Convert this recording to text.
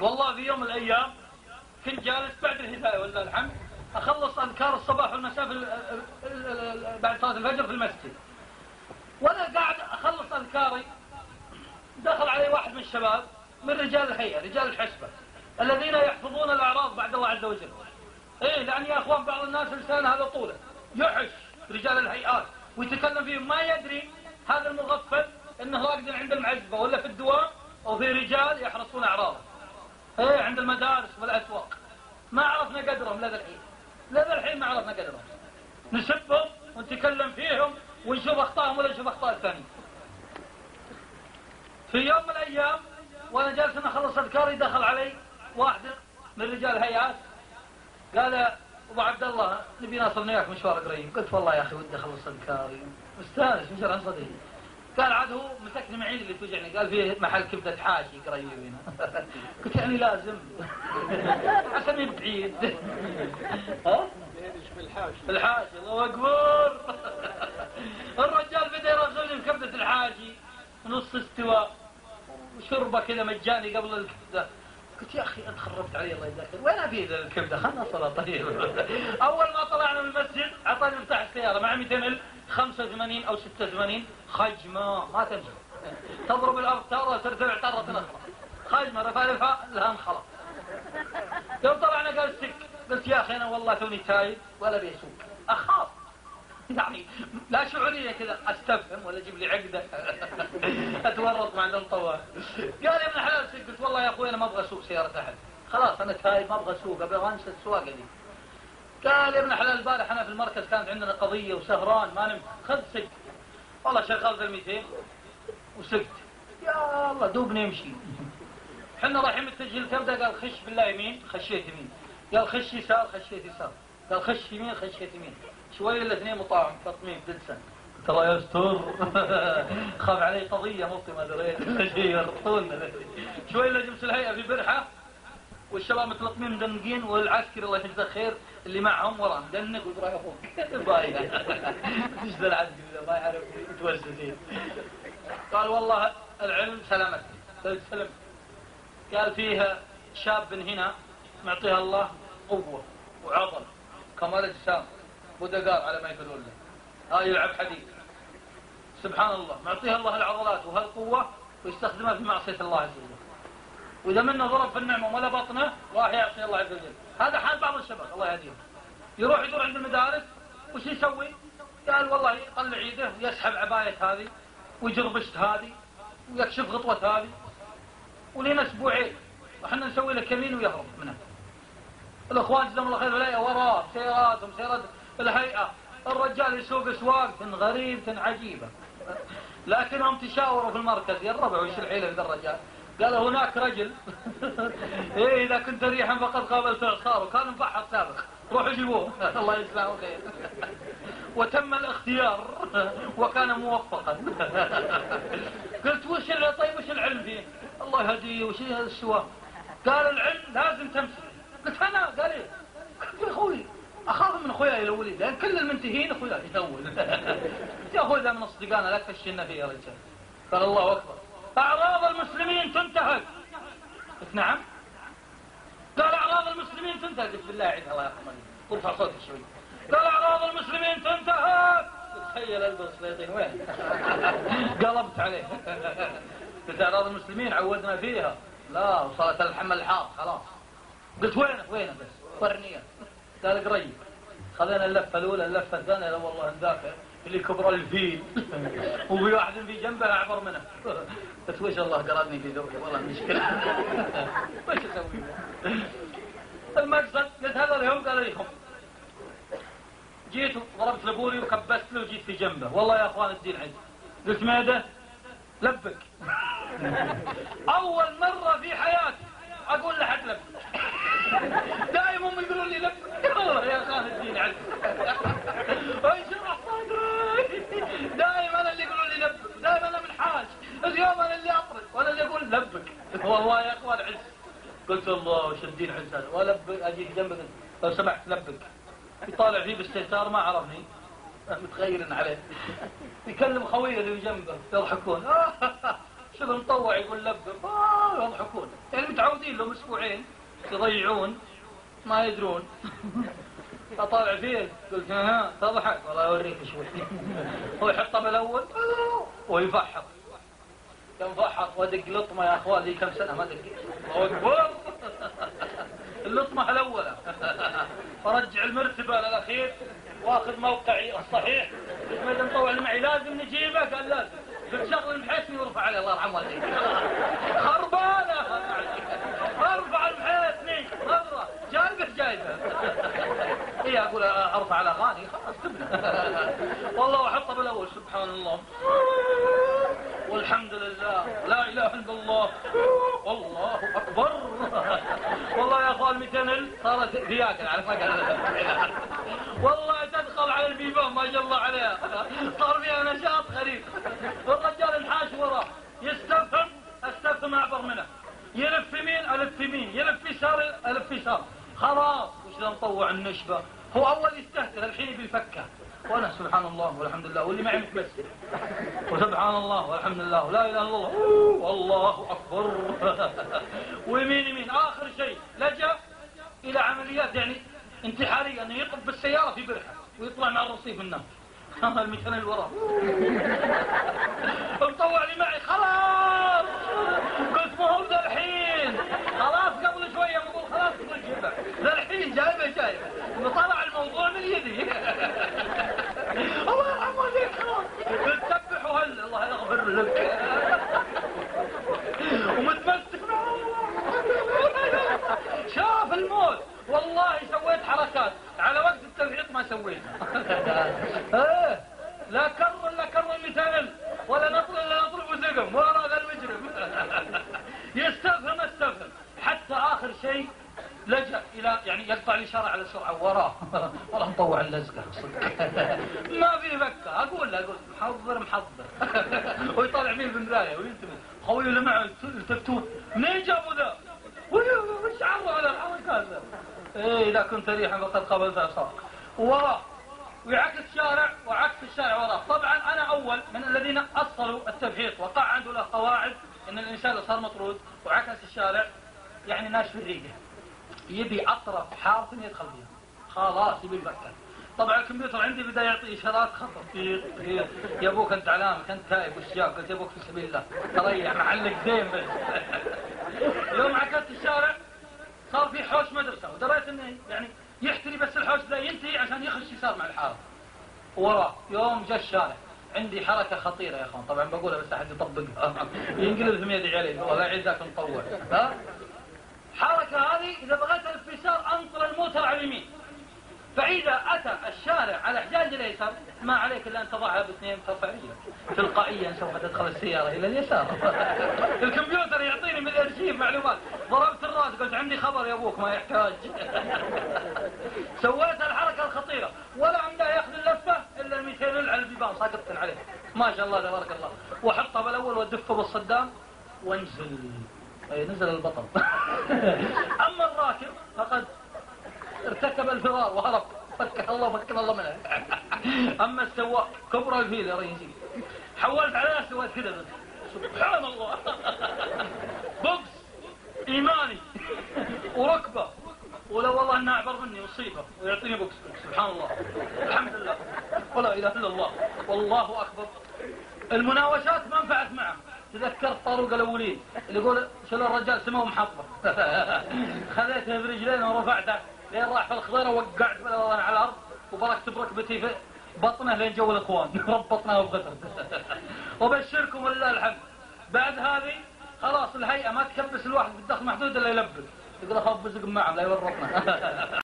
والله في يوم من الأيام كنت جالس بعد الهداية ولا الحمد أخلص اذكار الصباح والمساء بعد صلاة الفجر في المسجد. وأنا قاعد أخلص اذكاري دخل علي واحد من الشباب من رجال الهيئة رجال الحسبة الذين يحفظون الأعراض بعد الله عز وجل. إيه لأن يا أخوان بعض الناس لسان هذا طوله. يحش رجال الهيئات ويتكلم فيهم ما يدري هذا المغفل إنه راقد عند المعزبة ولا في الدوام أو في رجال يحرصون أعراضه. إيه عند المدارس والأسواق. ما عرفنا قدرهم لذا الحين. لذا الحين ما عرفنا قدرهم. نسبهم ونتكلم فيهم ونشوف أخطائهم ولا نشوف أخطاء الثانيين. في يوم من الأيام وأنا جالس أنا أخلص أذكاري دخل علي واحد من رجال الهيئات. قال أبو عبد الله نبي ناصرنا وياك مشوار قريب قلت والله يا أخي ودي أخلص أذكاري. مستانس مشوار عن صدري قال عاد هو مسكني معين اللي توجعني. قال فيه محل كبدة حاشي قريب هنا. قلت يعني لازم. عشان يبقى بعيد. ها؟ الحاشي الله أكبر. الرجال بدأ يرغبني بكبدة الحاشي نص استواء. وشربه كذا مجاني قبل الكبدة. قلت يا أخي انت خربت علي الله خير وين أبي الكبدة؟ خلنا صلاة. طيب أول ما طلعنا من المسجد أعطاني مفتاح السيارة. مع 200 ال 85 أو 86 خجمة ما تمشي تضرب الأرض تاره ترتفع تاره تنخرط خجمة رفالفها لها انخرط. يوم طلعنا قال سق. قلت يا أخي أنا والله توني تايب ولا بيسوق. أخاف. يعني لا شعورية كذا. أستفهم ولا أجيب لي عقدة. أتورط مع الطوال قال يا ابن الحلال سق. قلت والله يا أخوي أنا ما أبغى أسوق سيارة أحد. خلاص أنا تايب ما أبغى أسوق. أبغى أنسى السواقة دي. قال يا ابن الحلال البارح أنا في المركز كانت عندنا قضية وسهران ما نمت خذ سق والله شغلت ال 200 وسقت يا الله دوبني يمشي. إحنا رايحين متجهين الكبده قال خش بالله يمين خشيت يمين. قال خش يسار خشيت يسار. قال خش يمين خشيت يمين. شوي الاثنين مطاعم تطميم دلسن قلت الله يستر خاف علي قضية مطي ما دريت شوي إلا جبت الهيئة في برحة. والشباب متلطمين مدنقين والعسكري الله يجزاه خير اللي معهم وراه مدنق ويقول يا أخوك إيش ذا العسكري ما يعرف يتوسسين قال والله العلم سلامتك. قلت سلم. قال فيها شاب هنا معطيها الله قوة وعضل. كمال اجسام ودقار على ما يقولون له. ها يلعب حديد. سبحان الله. معطيها الله العضلات وهالقوة ويستخدمها في معصية الله عز وجل. وإذا منه ضرب في النعمة ولا بطنه راح يعصي الله عز وجل. هذا حال بعض الشباب الله يهديهم. يروح يدور عند المدارس وش يسوي؟ قال والله يطلع يده ويسحب عباية هذه ويجربشت هذه ويكشف غطوة هذه. ولنا أسبوعين وحنا نسوي له كمين ويهرب منه. الأخوان جزاهم الله خير ولايه وراه سياراتهم سيارات الهيئة. الرجال يسوق أسواق غريب عجيبة. لكنهم تشاوروا في المركز يا الربع وش الحيله ذا الرجال. قال هناك رجل. إيه إذا كنت ريحا فقد قابلت اعصاره كان مفحص سابق. روحوا جيبوه. الله يجزاه خير. وتم الاختيار. وكان موفقا. قلت وش طيب وش العلم فيه? الله يهديه وش هذا السواء قال العلم لازم تمسك قلت أنا؟ قال إيه. قلت يا أخوي أخاف من اخوياي الاولين لأن كل المنتهين اخوياي الأول يا أخوي من أصدقائنا لا تفشلنا فيه يا رجال. قال الله أكبر. أعراض المسلمين تنتهك نعم؟ قال أعراض المسلمين تنتهك بالله عيد الله يرحمه. ارفع صوتك شوي. قال أعراض المسلمين تنتهك تخيل ألبس السليطين وين؟ قلبت عليه. قلت أعراض المسلمين عودنا فيها. لا وصارت الحمل الحار خلاص. قلت وينه؟ وينه بس؟ ورني قال قريب. خذينا اللفة الأولى اللفة الثانية. لا والله ذاك اللي كبر الفيل. وفي واحد في جنبه أعبر منه. قلت وش الله قرضني في ذوقي؟ والله مشكلة. وش أسوي؟ المقصد قلت هذا اليوم قال لي جيت ضربت لابوري وكبست له وجيت في جنبه. والله يا أخوان الدين عندي قلت ماذا؟ لبك. أول مرة في حياتي أقول لحد لبك. دائما يقولون لي لبك. يا أخوان الدين عندي لبك والله يا اخوان عز. قلت الله وش الدين عز هذا؟ ولبك اجيك جنبك لو سمحت لبك. يطالع فيه باستهتار ما عرفني. متغير عليه. يكلم خويه اللي جنبه يضحكون. شغل مطوع يقول لبب آه يضحكون. يعني متعودين لهم أسبوعين يضيعون ما يدرون. فطالع فيه قلت ها تضحك. والله اوريك شوي. هو يحطه بالاول ويفحط ينفحط وادق لطمة يا أخوان لي كم سنة؟ ما دق الله اكبر اللطمة الأولى. فرجع المرتبة للأخير واخذ موقعي الصحيح. اذا مطوع اللي معي لازم نجيبه قال لازم. قلت شغل المحسن ويرفع عليه الله يرحم والديك. خربانة. ارفع المحسني مره جايبه جايبة. هي أقول أرفع على أغاني خلاص تبنى والله واحطه بالاول سبحان الله والحمد لله لا اله الا الله والله اكبر والله يا اخوان 200 صارت فياكل على والله تدخل على البيبان ما شاء الله عليها. صار فيها نشاط غريب. والرجال انحاش وراه. يستفهم أستفهم أعبر منه. يلف يمين ألف يمين. يلف يسار ألف يسار. خلاص وش مطوع النشبة؟ هو أول يستهتر الحين بالفكه وأنا سبحان الله والحمد لله واللي معي متبسم وسبحان الله والحمد لله. لا إله إلا الله. والله أكبر. ويمين يمين. آخر شيء لجأ إلى عمليات يعني انتحارية إنه يقف بالسيارة في برحة ويطلع مع الرصيف النار المكان اللي وراه مطوع لي معي خلاص قلت ما هو ذا الحين خلاص قبل شوية بقول خلاص قبل جيبه ذا الحين جايبه جايبه طلع الموضوع من يدي الله يرحم والديك خلاص قلت سبح وهل الله يغفر لك ومتمسك شاف الموت والله سويت حركات على وقت التوحيد ما سويتها إيه لا كر لا كر مثال ولا نطل الا نطل وزقم ورا ذا المجرم يستفهم استفهم حتى اخر شيء لجأ إلى يعني يقطع الإشارة على سرعة وراه. والله مطوع اللزقة. ما في فكة أقول له أقول محضر محضر. ويطلع فيه بالمراية وينتبه خوي اللي معه التفتوت منين جابوا ذا؟ وش عرضوا على الحركات؟ إيه إذا كنت ريحا فقد قبلت أصابك وراه. ويعكس شارع وعكس الشارع وراه. طبعا أنا أول من الذين أصلوا التبحيط وقعدوا له قواعد أن الإنسان صار مطرود وعكس الشارع. يعني ناس في الريقة يبي أطرف حارة يدخل فيها. خلاص يبي يفكر طبعا الكمبيوتر عندي بدأ يعطي إشارات خطر. يا أبوك أنت علامك أنت تائب وش قلت يا أبوك في سبيل الله. تريح معلق زين بس. يوم عكست الشارع صار في حوش مدرسه ودريت إنه يعني يحتري بس الحوش ذا ينتهي عشان يخش يسار مع الحاره وراه يوم جاء الشارع. عندي حركة خطيرة يا إخوان. طبعا بقولها بس أحد يطبقها. ينقلب ثم يدعي عليه. والله ذاك مطول ها؟ الحركة هذه إذا بغيت الانفجار أنطر الموتر على اليمين فإذا أتى الشارع على حجاج اليسار ما عليك إلا أن تضعها باثنين ترفع رجلك تلقائيا سوف تدخل السيارة إلى اليسار. الكمبيوتر يعطيني من الأرشيف معلومات. ضربت الراس قلت عندي خبر يا أبوك ما يحتاج. سويت الحركة الخطيرة. ولا عنده ياخذ اللفة إلا ال 200 على البيبان ساقطت عليه. ما شاء الله تبارك الله. وحطه بالأول ودفه بالصدام وانزل. نزل البطل. أما الراكب فقد ارتكب الفرار وهرب. فك الله فك الله منه. أما السواق كبر الفيل يا ريسي حولت على سويت كذا سبحان الله. بوكس إيماني وركبة. ولو والله انه أكبر مني وصيبة. ويعطيني بوكس سبحان الله. الحمد لله. ولا إله إلا الله. والله أكبر. المناوشات ما نفعت معه. تذكرت طاروق الأولين اللي يقول شلون الرجال سموه محطه خذيته برجلين ورفعته لين راح في الخضيرة وقعت على الأرض وبركت بركبتي في بطنه لين جو الإخوان. ربطناه بغتر وبشركم ولله الحمد. بعد هذه خلاص الهيئة ما تكبس الواحد بالدخل محدود إلا يلبس. يقول اخاف بزق معهم لا يورطنا.